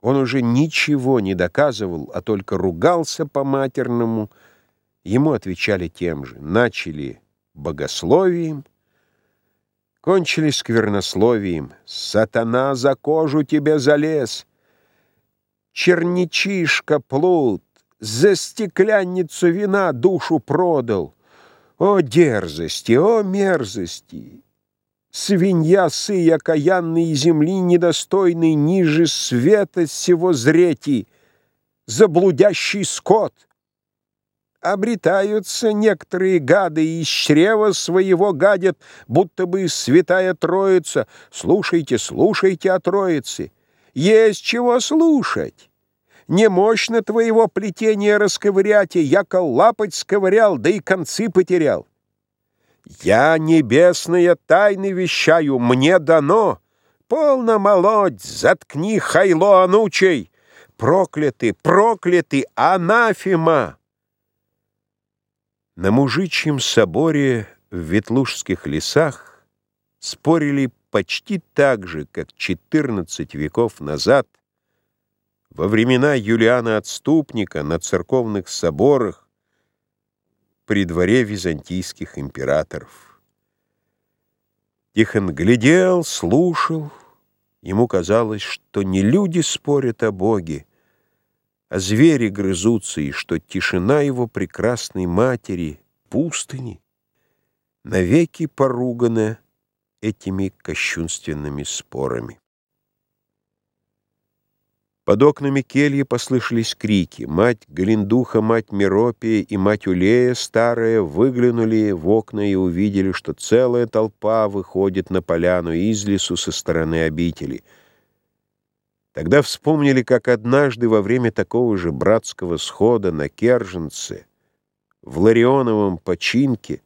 Он уже ничего не доказывал, а только ругался по-матерному. Ему отвечали тем же. Начали богословием, кончили сквернословием. «Сатана за кожу тебе залез!» «Черничишка плут! За стеклянницу вина душу продал!» О дерзости, о мерзости! Свинья сы окаянной земли недостойный Ниже света всего зрети, Заблудящий скот. Обретаются некоторые гады, И из чрева своего гадят, Будто бы святая троица. Слушайте, слушайте о троице. Есть чего слушать. Не мощно твоего плетения расковырять, Яко лапать сковырял, да и концы потерял. Я небесные тайны вещаю, мне дано. Полно молодь, заткни хайло анучей. Прокляты, прокляты, анафема! На мужичьем соборе в Ветлужских лесах спорили почти так же, как 14 веков назад, во времена Юлиана Отступника на церковных соборах, при дворе византийских императоров. Тихон глядел, слушал. Ему казалось, что не люди спорят о Боге, а звери грызутся, и что тишина его прекрасной матери, пустыни, навеки поругана этими кощунственными спорами. Под окнами кельи послышались крики. Мать Галиндуха, мать Миропия и мать Улея, старая, выглянули в окна и увидели, что целая толпа выходит на поляну из лесу со стороны обители. Тогда вспомнили, как однажды во время такого же братского схода на Керженце, в Ларионовом починке,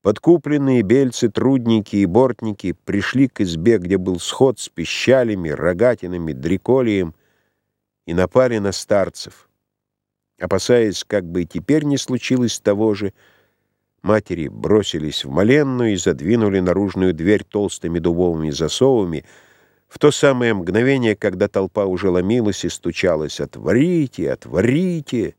подкупленные бельцы, трудники и бортники пришли к избе, где был сход с пищалями, рогатинами, дреколием, и напали на старцев. Опасаясь, как бы и теперь не случилось того же, матери бросились в моленную и задвинули наружную дверь толстыми дубовыми засовами в то самое мгновение, когда толпа уже ломилась и стучалась «Отворите! Отворите!»